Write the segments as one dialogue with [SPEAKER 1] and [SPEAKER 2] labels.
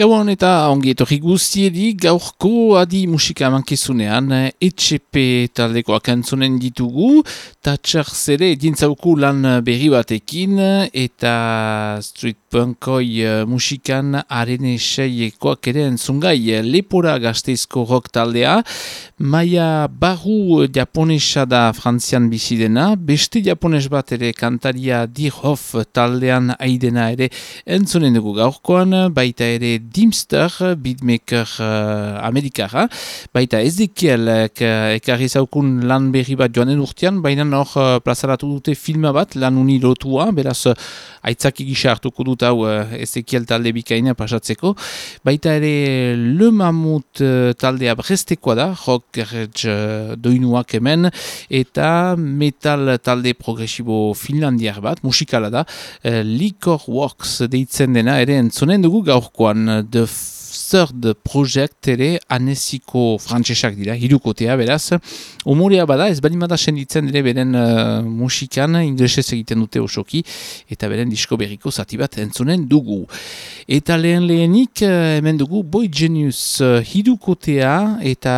[SPEAKER 1] Gauan eta ongi etorri guztiedi gaurko adi musika emankizunean ETP taldekoak entzunen ditugu Tatxar zere dintzauku lan berri batekin eta street punkoi uh, musikan arene seiekoak ere entzungai lepora gazteizko rock taldea maia barru japonesa da frantzian bizidena beste japones bat ere kantaria dirhof taldean aidena ere entzunen dugu gaurkoan baita ere Dimster, beatmaker uh, amerikara, baita Ezekiel uh, ekarri zaukun lan berri bat joanen urtean, baina hor uh, plazaratu dute filma bat, lan uni lotua, beraz uh, aitzaki gisa hartuko dut hau uh, Ezekiel talde bikaina pasatzeko, baita ere Le Mamut uh, taldea brestekoa da, rock uh, doinuak hemen, eta metal talde progresibo finlandiar bat, musikala da, uh, Liquor Works deitzen dena, ere entzonen dugu gaurkoan, the third project ere anesiko frantsesak dira, hirukotea beraz. Umorea bada, ez bali mada senditzen ere beren uh, musikan, inglesez egiten dute osoki, eta beren disko berriko zati bat entzunen dugu. Eta lehen lehenik, uh, hemen dugu, Boy Genius uh, hirukotea eta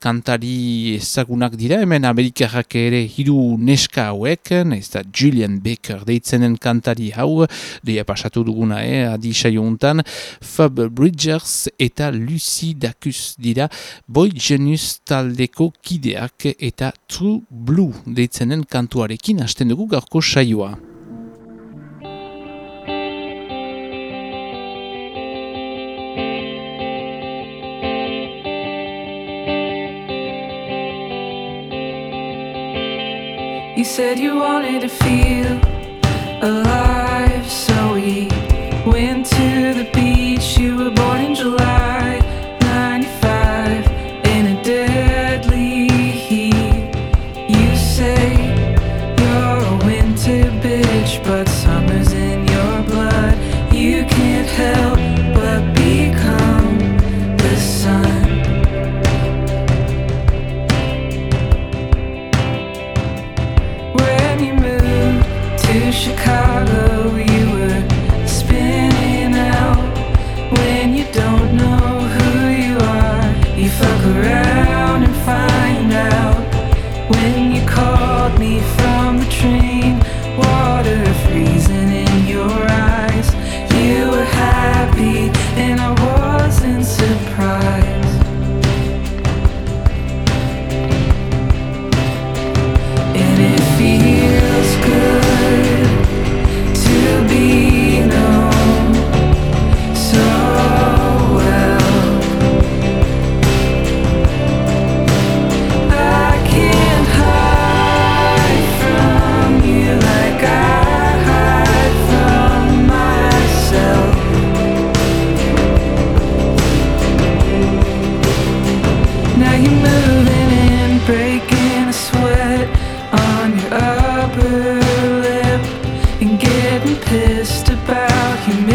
[SPEAKER 1] kantari ezagunak dira, hemen Amerikarrak ere hiru neska hauek, ez da Julian Baker deitzenen kantari hau, deia pasatu duguna, eh, adi saio untan, Fab Bridgers eta Lucy Dacus dira Boy Genius taldeko kideak eta True Blue deitzenen kantuarekin hasten dugu gaurko saioa. You said you wanted to feel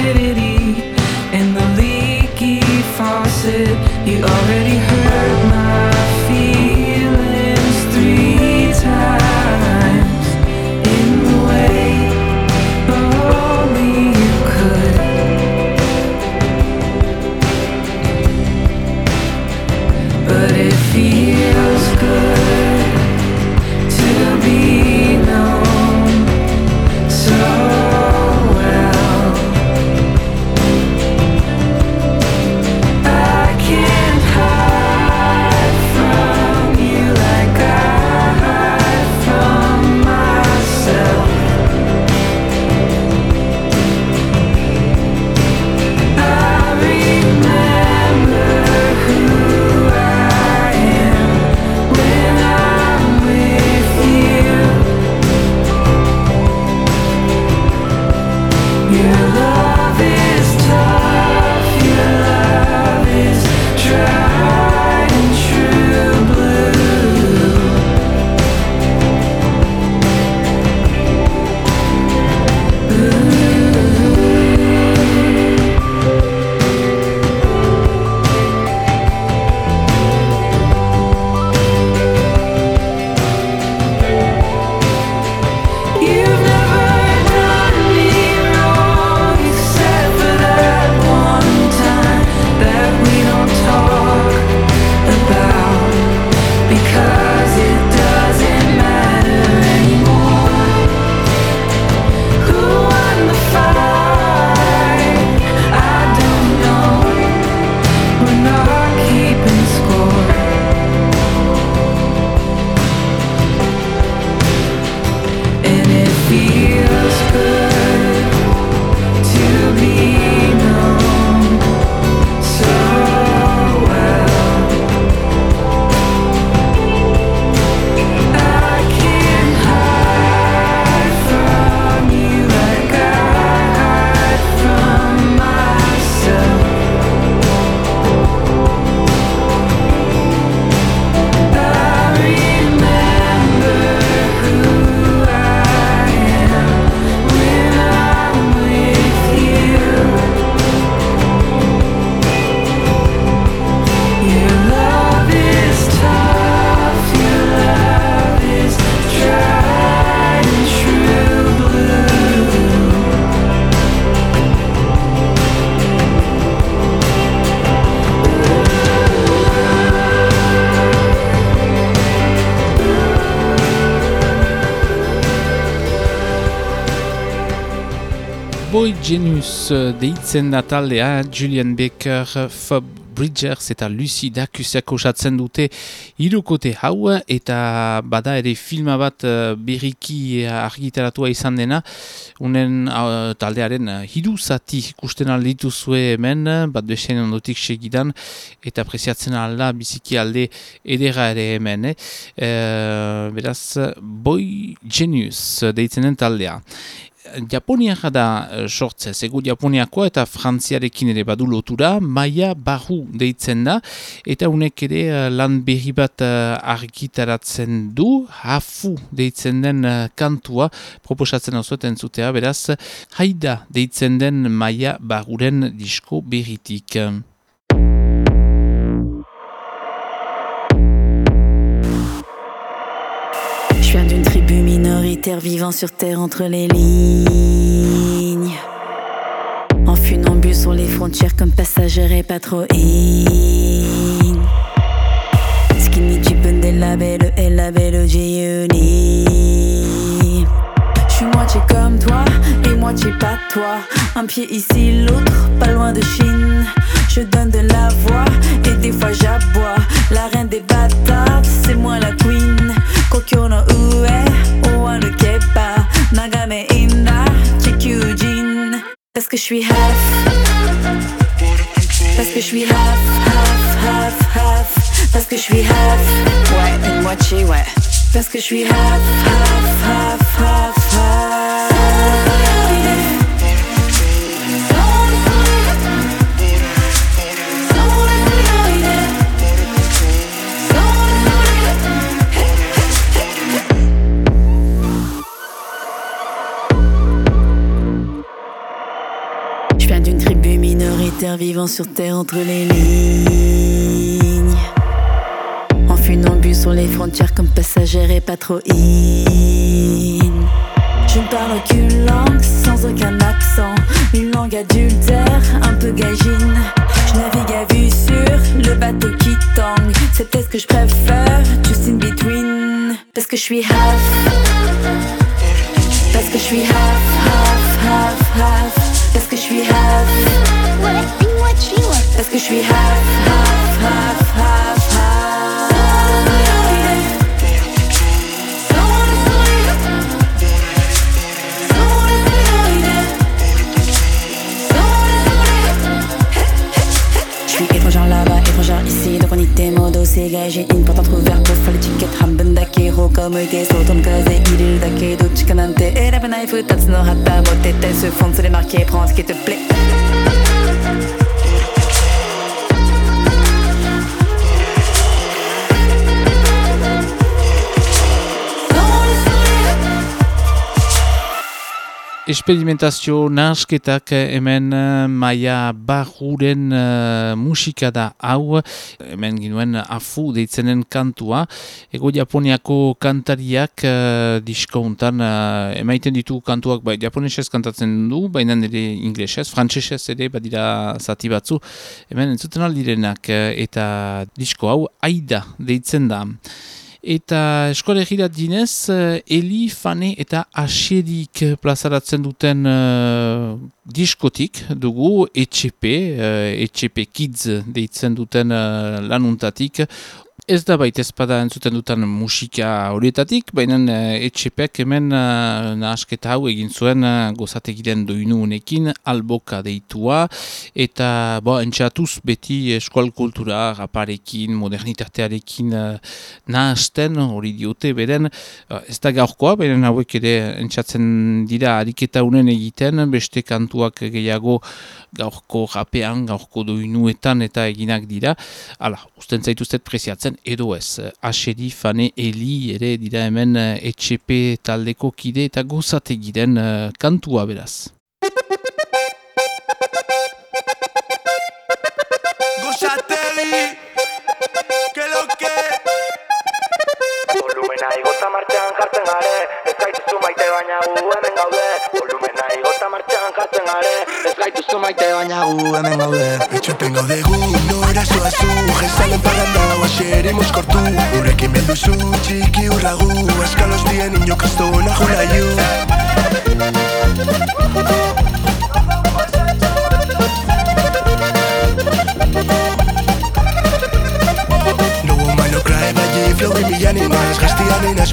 [SPEAKER 1] acidity in the leaky faucet. You already heard. Genius deitzen da taldea Julian Baker, Fob Bridgers eta Lucy Dacusiak osatzen dute irukote hau eta bada ere filma bat uh, berriki argitaratua izan dena unen uh, taldearen hidu zati ikusten alditu zue hemen bat besen ondotik segidan eta preziatzen alda biziki alde edera ere hemen eh? beraz Boy Genius deitzen den taldea Japoniak da uh, sortzez, egu Japoniakoa eta Frantziarekin ere badu lotura, maia barru deitzen da, eta unek ere uh, lan berri bat uh, argitaratzen du, hafu deitzen den kantua, proposatzen zueten zutea, beraz, haida deitzen den maia barruren disko berritik.
[SPEAKER 2] Je viens d'une minoritaire vivant sur terre entre les lignes. En funambule sur les frontières comme passagère et pas trop in. Skinny Jeep des labels, elle label J-Uni. J'suis moitié comme toi et moitié pas toi. Un pied ici, l'autre pas loin de Chine. Je donne de la voix et des fois j'aboie. La reine des bâtards, c'est moi la queen. Suis half. Parce que je suis half, half, half, half. Parce que je suis half. Ouais, une moitié, ouais. Parce que je suis half, half, half, half, half. Vivant sur terre entre les lignes. En funambule sur les frontières comme passagère et pas trop in. Je ne parle aucune langue sans aucun accent. Une langue adultère, un peu gagine. Je navigue à vue sur le bateau qui tangue. C'est peut-être que je préfère just in between. Parce que je suis half. Parce que je suis half, half, half, half. Parce que je suis half Parce que je suis half, half, half, half, half. Je suis étrangère là-bas, étrangère ici, donc on y tes modos, c'est gagé une porte entrouverte pour faire l'étiquette半分だけ他向いて外の風入れるだけどっちかなんて選べない二つの旗持ってってスフォンツでマーケーprends ce qui te plaît
[SPEAKER 1] Experimentazio nasketak hemen uh, maia barruren uh, musika da hau, hemen ginuen afu deitzenen kantua. Ego Japoniako kantariak uh, diskountan uh, emaiten ditu kantuak bai, japonesez kantatzen du, baina nire inglesez, frantsesez ere badira zati batzu. Hemen entzuten aldirenak eta disko hau aida deitzen da. Eta eskole gira dinez, eh, Eli, Fane eta Asiedik plazaratzen duten uh, diskotik dugu ETP, uh, ETP Kids deitzen duten uh, lanuntatik. Ez da baita ezpada entzuten dutan musika horietatik, baina uh, etxepek hemen uh, nahasketa hau egin zuen uh, gozategiren doinu unekin, alboka deitua, eta bo, entxatuz beti eskual kultura, raparekin, modernitatearekin nahasten hori diote, beren ez da gaurkoa, baina hauek ere entxatzen dira ariketa unen egiten, beste kantuak gehiago gaurko rapean, gaurko doinuetan eta eginak dira. Hala, usten zaituztet preziatzen, edo ez, asedi, fane, eli, ere dira hemen etxepe eh, taldeko kide eta gozate giren uh, kantua beraz. Gozateli, que lo que Volumena igota martxan jartzen gare Ez gaituzu maite baina gu hemen gaude. Volumena igota martxan jartzen gare Ez gaituzu maite baina gu hemen gaude. Etxoten gaude gu, nora zoazu Jezalen paganda, oasere moskortu Urrekin zu, txiki urragu Eskalos dien inokazto na jula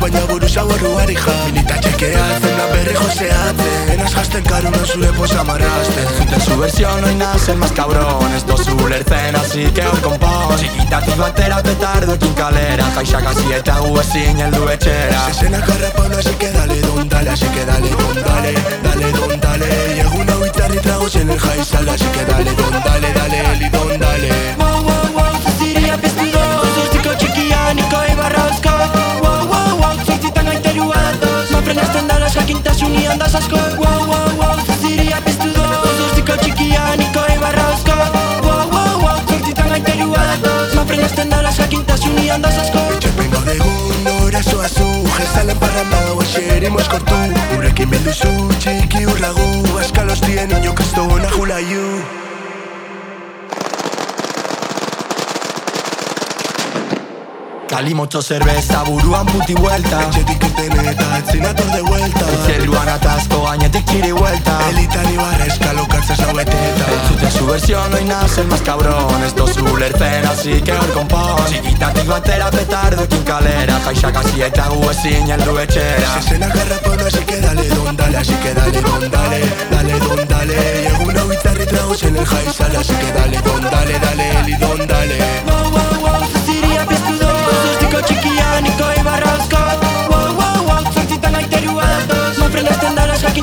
[SPEAKER 3] baina buru zaborru harri ja. Minita txekeatzen da berri joseatzen. Enaz jazten karuna zure posa marrazten
[SPEAKER 4] Zuten su versión hoy nacen más cabrones. Dos ulertzen así que hor kompon Txikitatik batera petardo ekin kalera. Jaixak hasi eta gu ezin heldu etxera.
[SPEAKER 3] Zezena karrapana así que dale don dale Así que dale don dale, dale don dale. Y egun hau itzarri tragos en el jaizala Así que dale don dale, dale, eli don dale
[SPEAKER 5] jakintasuni handaz asko
[SPEAKER 3] Etxepen gaude egun nora zoazu Jezalen parranda guaxeri moskortu Gurekin belduzu txiki urlagu Askalos dien ino kristona julaiu
[SPEAKER 4] Kalimotxo zerbeza buruan puti vuelta.
[SPEAKER 3] Etxetik eten eta etzinator de vuelta.
[SPEAKER 4] Zerruan atazko gainetik txiri vuelta.
[SPEAKER 3] Elitan ibarra eskalokatzez haueteta
[SPEAKER 4] Entzuten su versión hoy nacen más cabrones Dos ulertzen así que hor kompon Txikitatik batera petardo ekin kalera Jaixak hasi eta gu ezin heldu etxera
[SPEAKER 3] Zezena garrapona así que dale don dale Así que dale don dale, dale don dale egun hau itzarri tragos en el jaizala Así que dale don dale, dale, eli don dale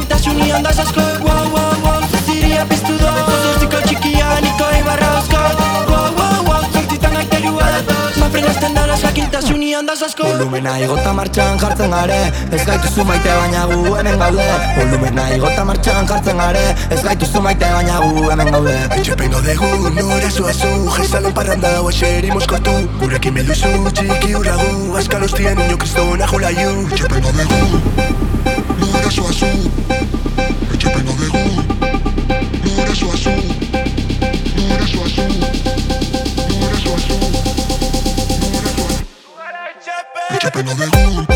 [SPEAKER 5] dara jakintasuni handaz asko Wow, wow, wow, zuziria piztudo Zuztiko txikia niko ibarrauzko Wow, wow, wow, zortzitan gaiterua datoz Ma frenasten dara jakintasuni handaz asko
[SPEAKER 4] Volumena igota martxan jartzen gare Ez gaituzu maite baina gu hemen gaude. Volumena igota martxan jartzen gare Ez gaituzu maite baina gu hemen gaude.
[SPEAKER 3] Etxepen gaude egun nora zoazu Jezalen parranda guaxeri moskortu Gurekin belduzu txiki urragu Askalos dien ino kristona julaiu Etxepen gaude egun nora zoazu Etxepen gaude egun nora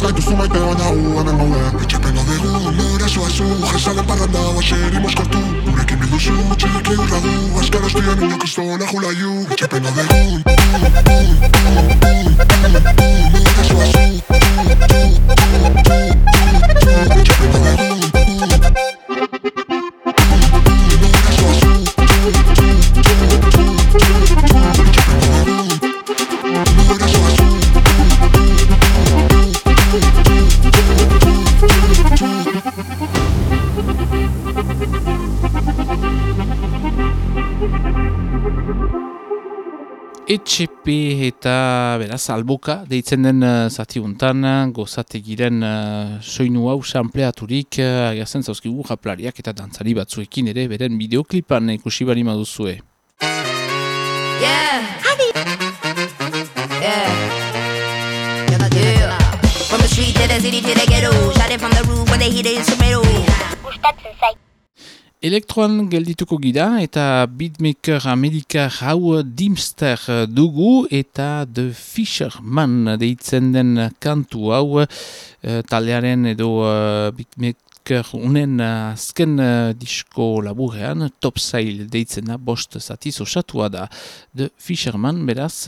[SPEAKER 6] gare, ez gaituzu maite baina gu hemen gaude
[SPEAKER 3] Etxepen gaude egun nora zoazu Jezalen parranda guaxeri moskortu Gurekin bilduzu txiki urragu Askaros dien ino kristona julaiu Etxepen gaude egun Nora
[SPEAKER 1] ETXP eta beraz alboka deitzen den uh, zati untan gozategiren uh, soinu hau sampleaturik uh, agertzen zauzkigu japlariak eta dantzari batzuekin ere beren bideoklipan ikusi bari maduzue.
[SPEAKER 7] Yeah. Yeah. Yeah, do. From the street to the city to the ghetto. Shot it from the roof when they hit the instrumental.
[SPEAKER 1] Elektroan geldituko gira eta beatmaker amerikar hau Dimster dugu eta The Fisherman deitzen den kantu hau eh, taldearen edo eh, beatmaker unen azken eh, disko laburrean Topsail deitzen da bost zatiz osatua da The Fisherman beraz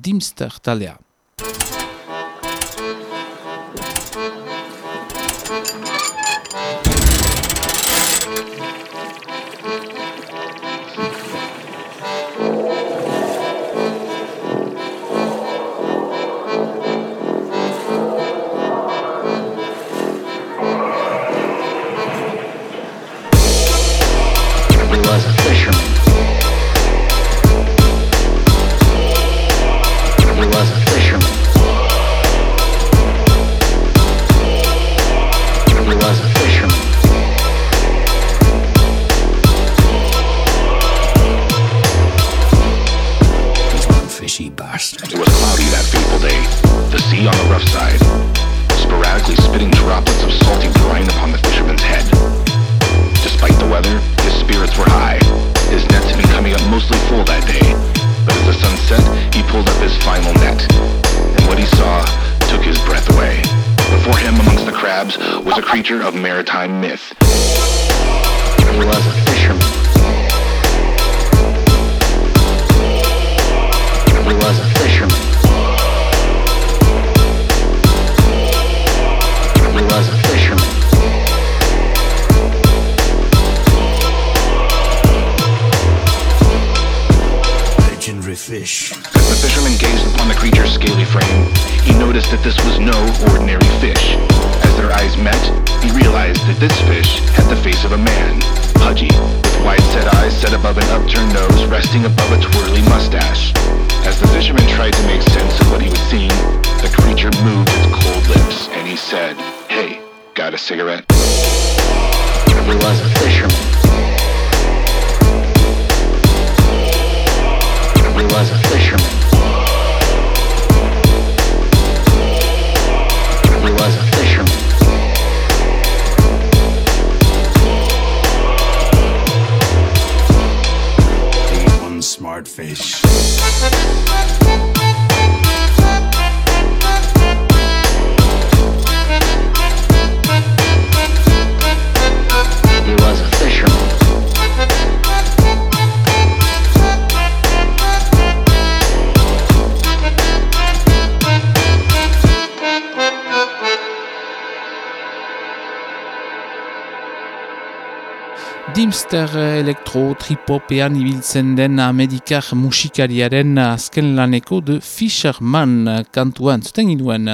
[SPEAKER 1] Dimster taldea.
[SPEAKER 8] Was a
[SPEAKER 9] creature of maritime myth.
[SPEAKER 8] He was a fisherman. He was a fisherman. He was a fisherman.
[SPEAKER 3] Legendary fish.
[SPEAKER 9] As the fisherman gazed upon the creature's scaly frame, he noticed that this was no ordinary fish. Eyes met, he realized that this fish had the face of a man, pudgy, with wide-set eyes set above an upturned nose resting above a twirly mustache. As the fisherman tried to make sense of what he was seeing, the creature moved its cold lips, and he said, Hey, got a cigarette?
[SPEAKER 8] He was a fisherman. He was a fisherman.
[SPEAKER 1] Dimster elektro tripopean ibiltzen den amerikar musikariaren azken laneko de Fisherman kantuan, zuten ginduen.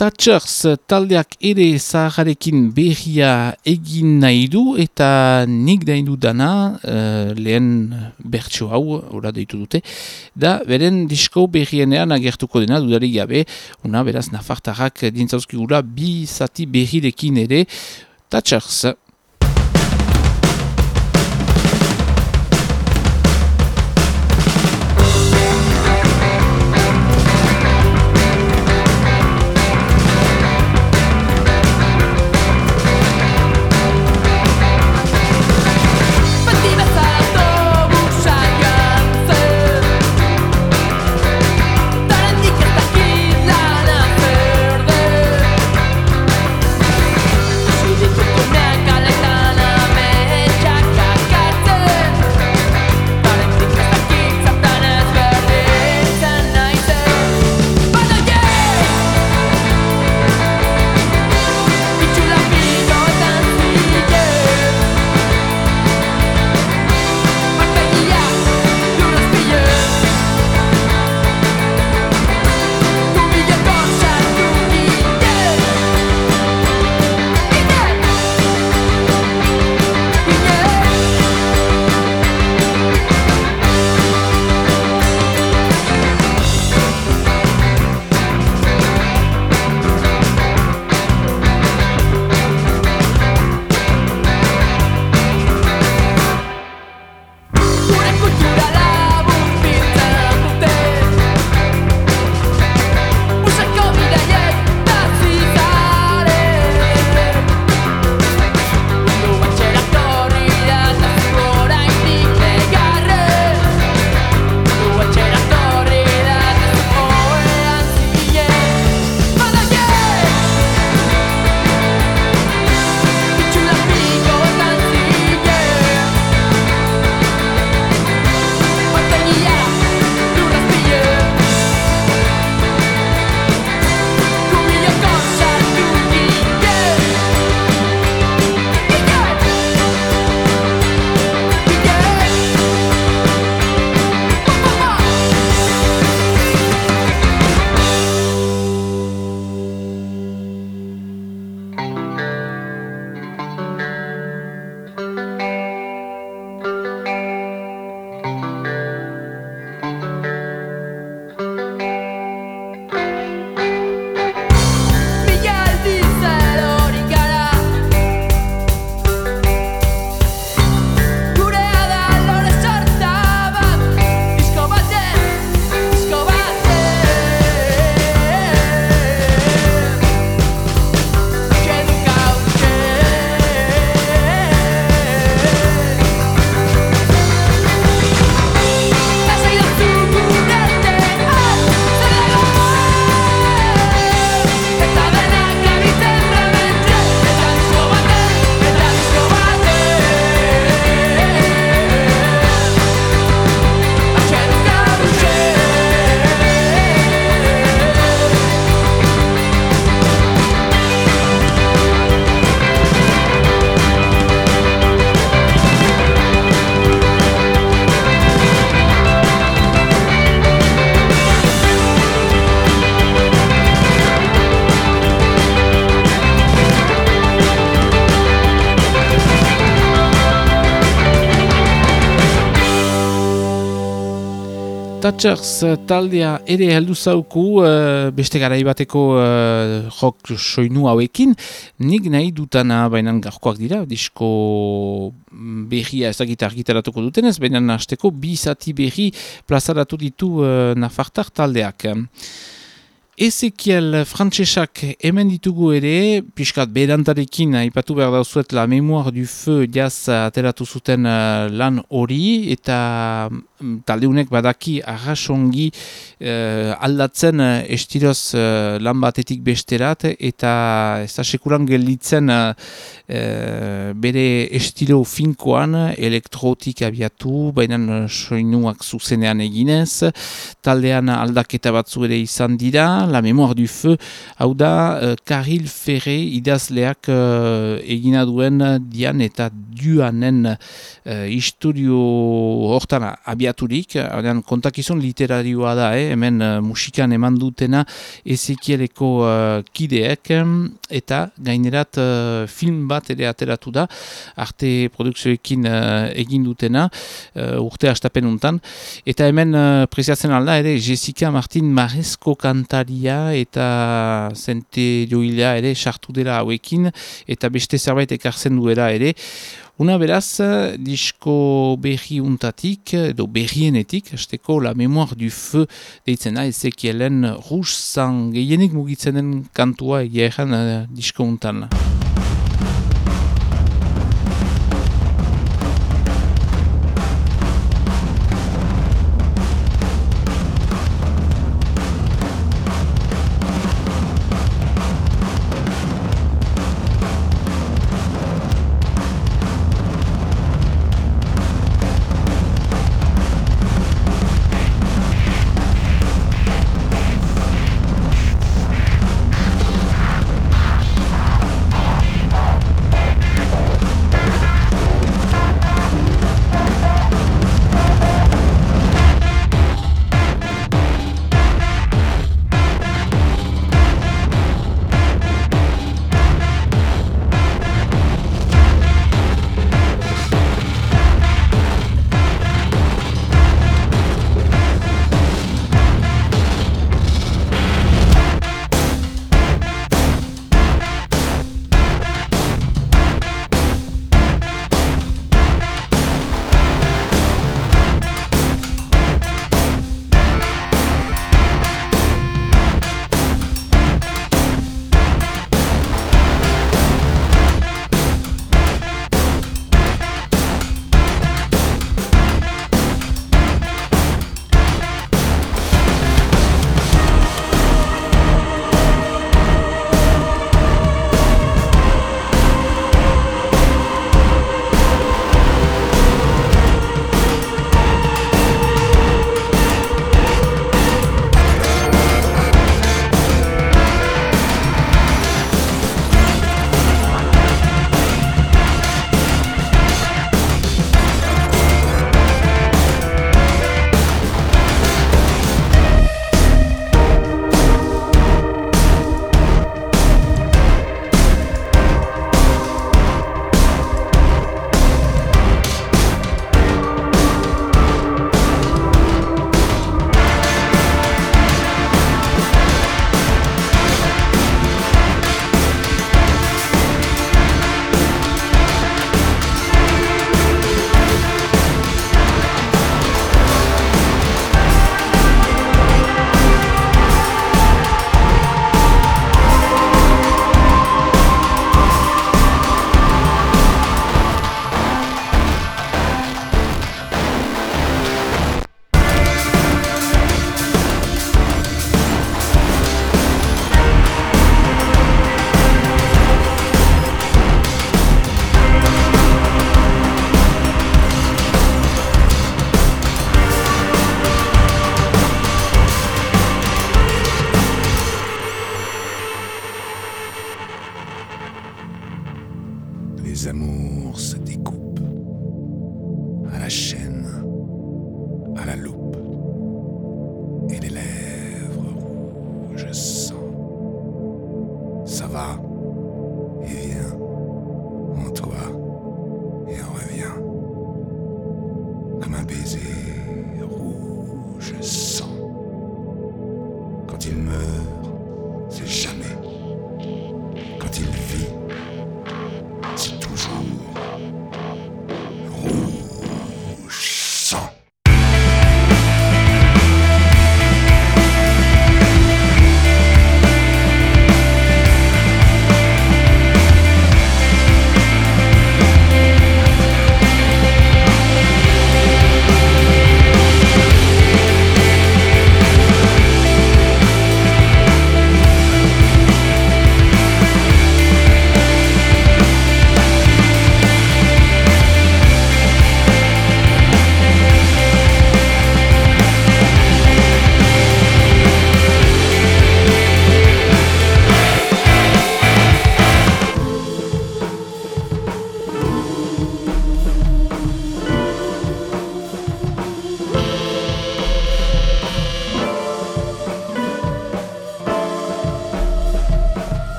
[SPEAKER 1] Thatchers taldeak ere zaharekin berria egin nahi du eta nik nahi du dana eh, lehen bertso hau, ora deitu dute, da beren disko berrienean agertuko dena dudarik gabe, una beraz nafartarrak dintzauzkigura bi zati berrirekin ere, Thatchers. Thatchers eh, taldea ere heldu zauku uh, beste garai bateko uh, rock soinu hauekin nik nahi dutana baina garkoak dira disko berria ezagita argitaratuko dutenez baina hasteko bi zati berri plazaratu ditu uh, nafartar taldeak. Ezekiel Frantsesak hemen ditugu ere, piskat berantarekin aipatu behar dauzuet la memoar du feu jaz ateratu zuten uh, lan hori, eta um, taldeunek badaki arrasongi uh, aldatzen uh, estiroz uh, lan batetik besterat, eta ez da sekuran gelditzen uh, bere estilo finkoan, elektrotik abiatu, baina soinuak zuzenean eginez, taldean aldaketa batzu ere izan dira, La Memoire du Feu, hau da, uh, Karil Ferre idazleak uh, egina duen dian eta duanen uh, historio hortan abiaturik, haudean kontakizun literarioa da, eh? hemen uh, musikan eman dutena ezekieleko uh, kideek, eta gainerat uh, film bat ere ateratu da, arte produkzioekin uh, egin dutena, uh, urte astapen untan, eta hemen uh, preziatzen alda ere Jessica Martin Marezko kantari eta zente joilea ere sartu dela hauekin eta beste zerbait ekartzen duela ere. Una beraz, disko berri untatik, edo berrienetik, esteko la memoar du feu deitzena ezekielen rus zan gehienik mugitzenen kantua egia egan uh, disko untan.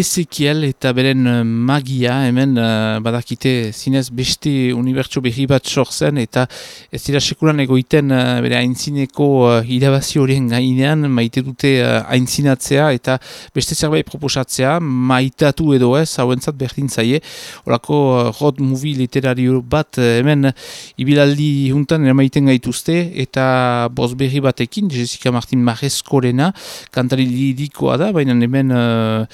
[SPEAKER 1] Ezekiel eta beren eh, magia hemen uh, badakite zinez beste unibertso berri bat sortzen eta ez dira sekulan egoiten uh, bere aintzineko uh, irabazi horien gainean maite dute uh, aintzinatzea eta beste zerbait proposatzea maitatu edo ez hauentzat berdin zaie. Horako uh, road movie literario bat hemen ibilaldi juntan eramaiten gaituzte eta boz berri batekin Jessica Martin Marreskorena kantari lirikoa da baina hemen uh,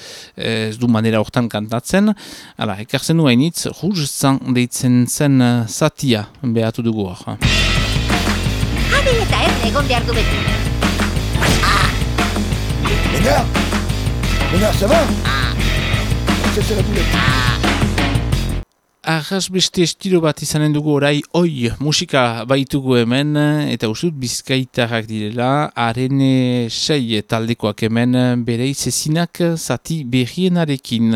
[SPEAKER 1] ez du manera hortan kantatzen. Hala, ekartzen du hainitz, ruz zan deitzen zen satia behatu dugu hor.
[SPEAKER 7] Abel eta ez egon behar du beti.
[SPEAKER 3] Venga. Venga, ça va. Ça, c'est la boulette
[SPEAKER 1] Arras beste estilo bat izanen dugu orai oi musika baitugu hemen eta usut bizkaitarrak direla arene sei taldekoak hemen bere izezinak zati berrienarekin.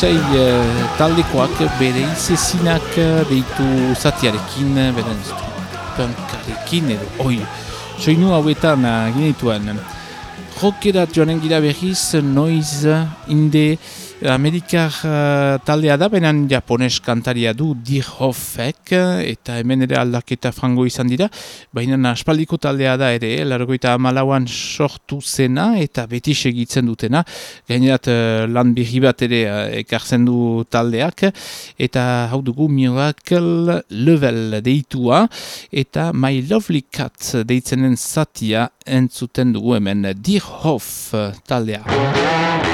[SPEAKER 1] Sei eh, taldekoak bere izezinak deitu zatiarekin, beren punkarekin edo, oi, soinu hauetan ginituen. Rokerat joanen gira berriz, noiz, inde, Amerikar uh, taldea da, benen japones kantaria du Dirhofek, eta hemen ere aldaketa frango izan dira, baina aspaldiko taldea da ere, largoita amalauan sortu zena, eta beti segitzen dutena, gainerat uh, lan birri bat ere uh, ekartzen du taldeak, eta hau dugu Miracle Level deitua, eta My Lovely Cat deitzenen zatia entzuten dugu hemen Dirhof taldea.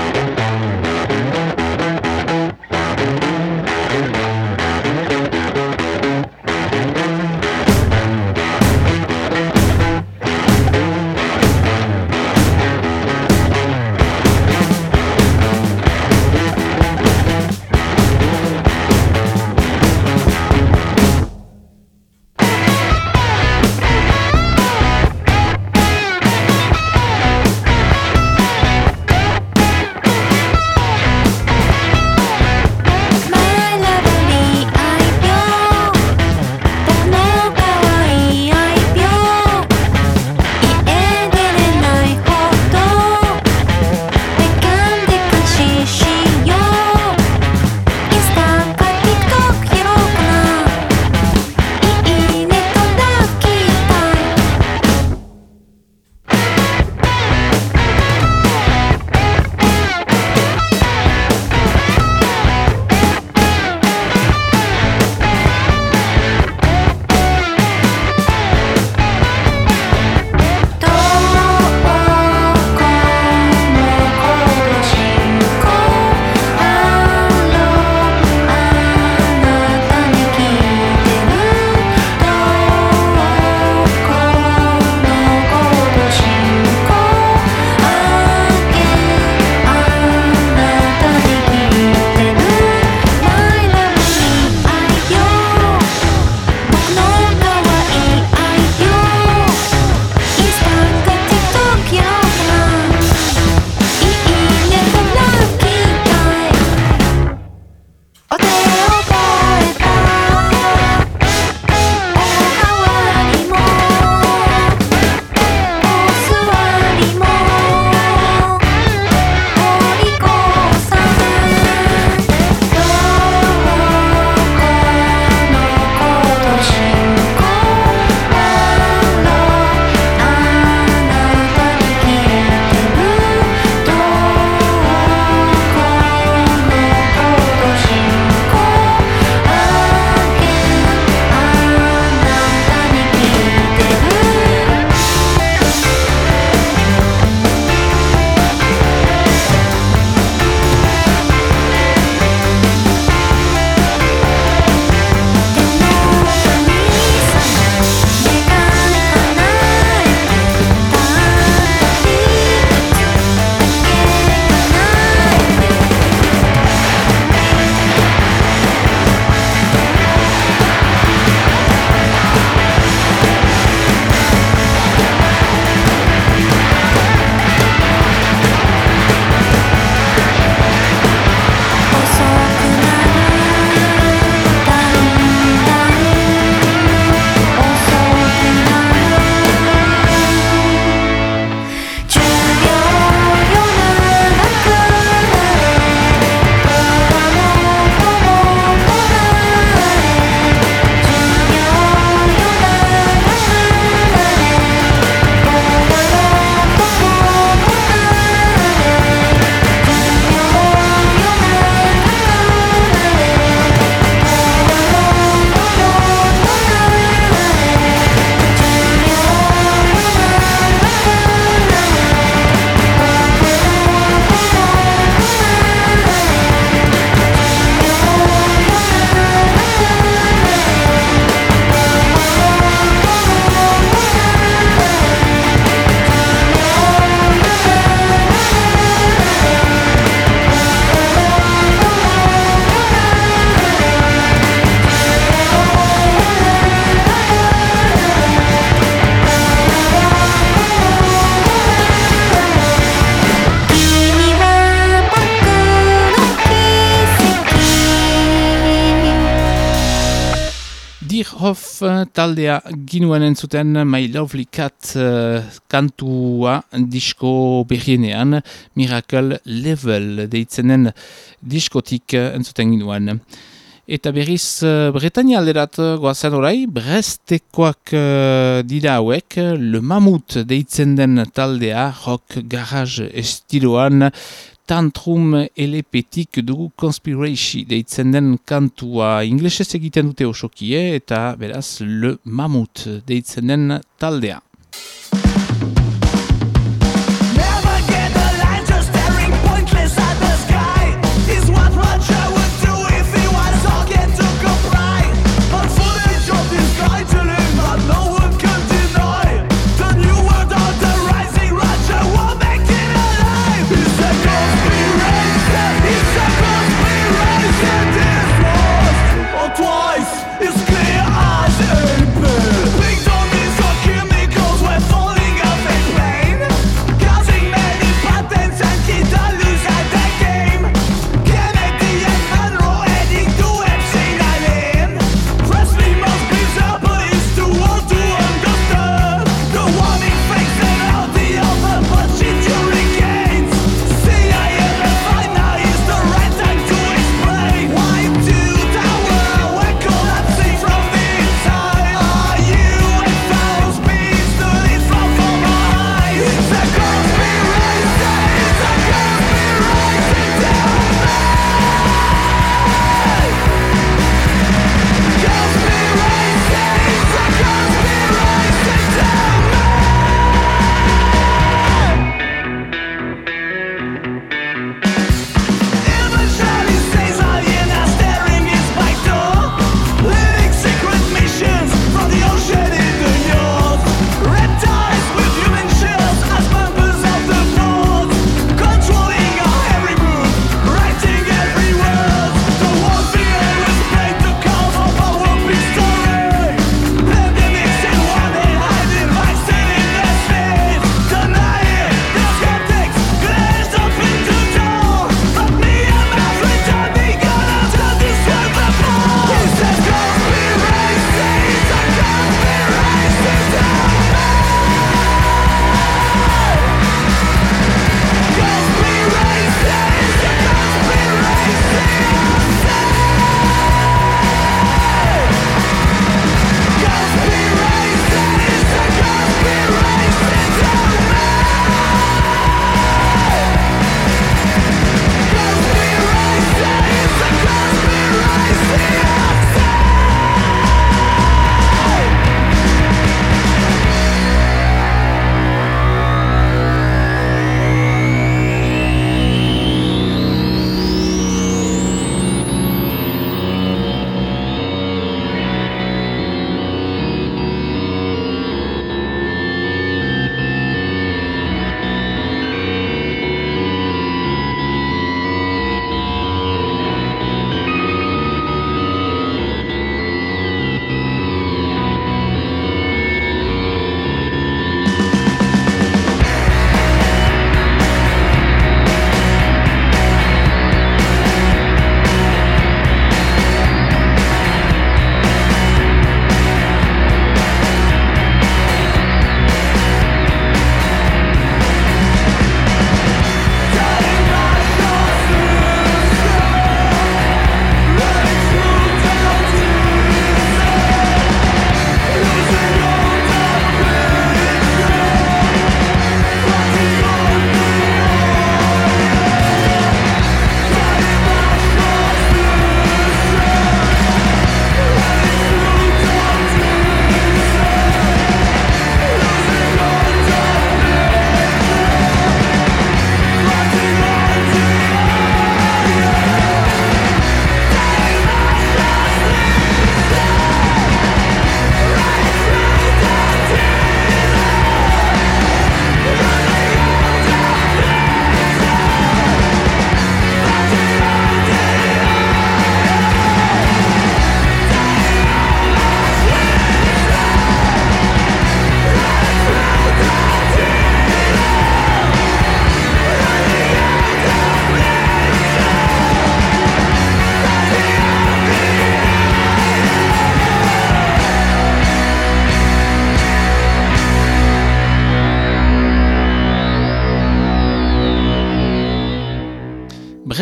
[SPEAKER 1] Hoff eh, taldea ginuen entzuten My Lovely Cat uh, kantua disko berrienean Miracle Level deitzenen diskotik eh, entzuten ginuen. Eta berriz uh, Bretania alderat goazen orai, Brestekoak uh, dira hauek, Le Mamut deitzen den taldea, rock garage estiloan, tantrum elepetik dugu conspiracy deitzen den kantua inglesez egiten dute osokie eta beraz le mamut deitzen den taldea.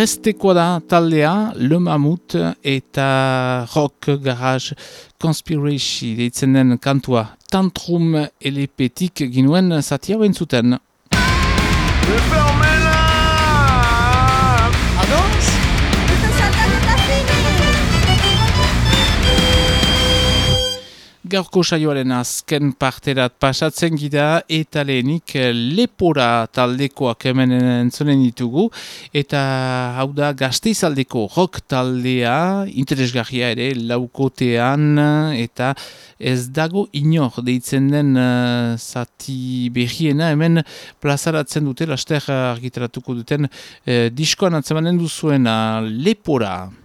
[SPEAKER 10] Brestekoa da taldea, Le Mamut eta Rock Garage Conspiracy deitzen den kantua Tantrum elepetik ginuen zati hau entzuten. Gaurko saioaren azken parterat pasatzen gira eta lehenik lepora taldekoak hemen entzonen ditugu eta hau da gazteizaldeko rock taldea interesgarria ere laukotean eta ez dago inor deitzen den uh, zati behiena hemen plazaratzen dute laster argitaratuko duten uh, diskoan atzemanen duzuena lepora.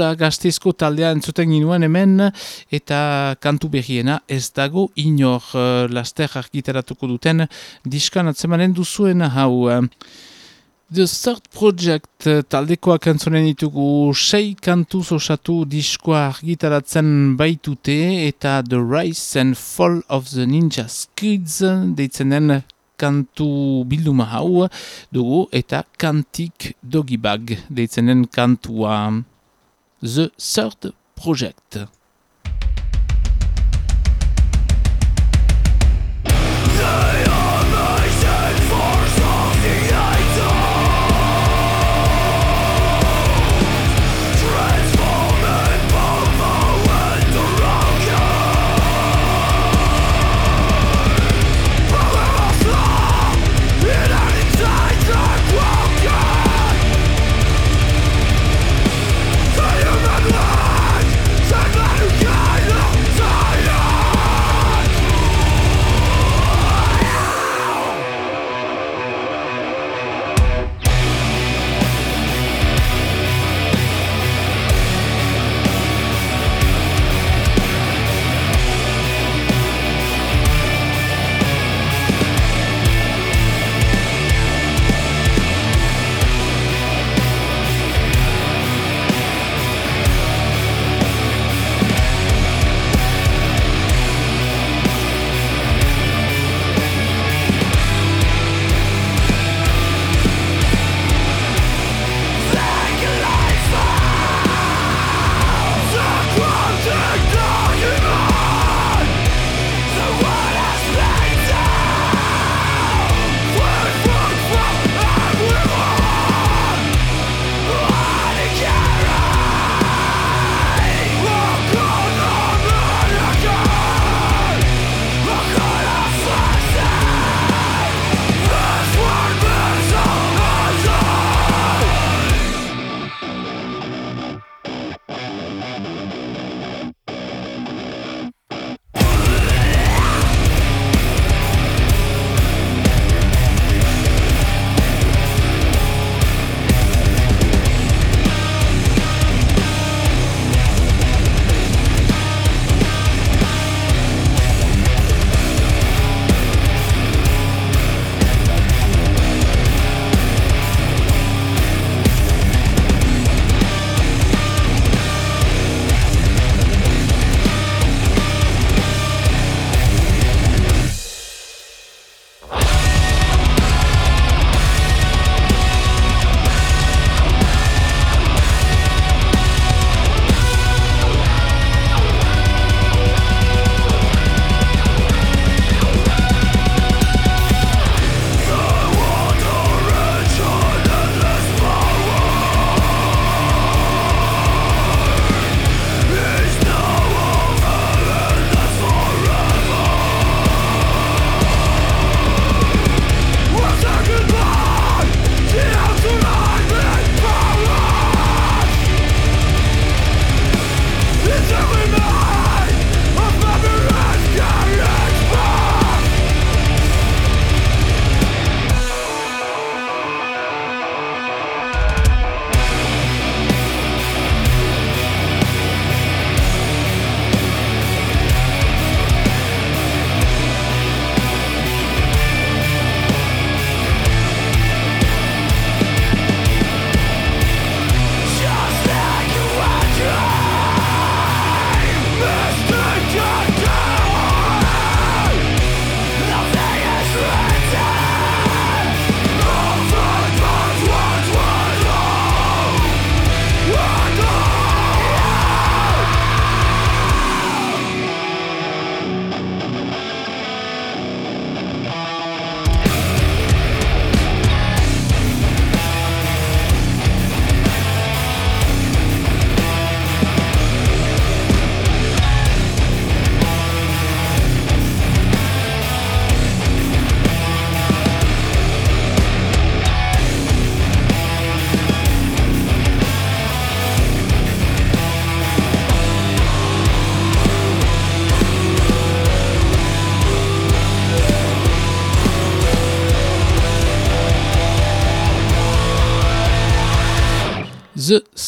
[SPEAKER 10] Lepora gaztezko taldea entzuten ginuen hemen eta kantu berriena ez dago inor uh, laster argitaratuko duten diskan atzemanen duzuena hau. The Third Project eh, taldekoak entzonen ditugu sei kantu osatu diskoa argitaratzen baitute eta The Rise and Fall of the Ninja Skids deitzen den kantu bilduma hau dugu eta kantik dogibag deitzen den kantua The Third Project.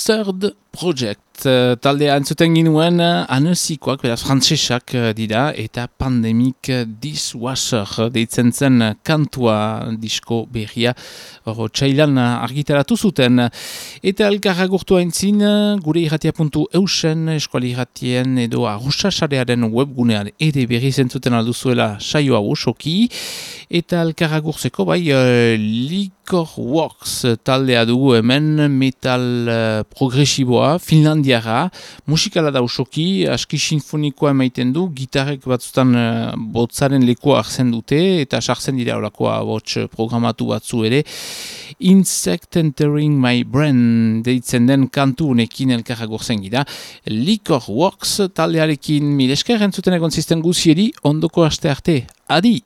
[SPEAKER 10] Third
[SPEAKER 1] Project. Uh, taldea entzuten ginuen uh, anezikoak, beraz frantsesak uh, dira eta pandemik uh, dishwasher deitzen zen uh, kantua disko berria hor txailan argitaratu zuten. Eta elkarra gurtu haintzin gure irratia puntu eusen eskuali irratien edo arruxasarearen webgunean ere berri zentzuten alduzuela saioa usoki eta elkarra gurtzeko bai Likor Works taldea dugu hemen metal uh, progresiboa Finlandiara, musikala da usoki, aski sinfonikoa emaiten du, gitarrek batzutan uh, botzaren lekoa hartzen dute, eta sartzen dira horakoa bots programatu batzu ere. Insect Entering My Brain deitzen den kantu unekin elkarra gorzen gira. Likor Works taldearekin milesker entzuten egon zisten guzieri, ondoko aste arte. Adi!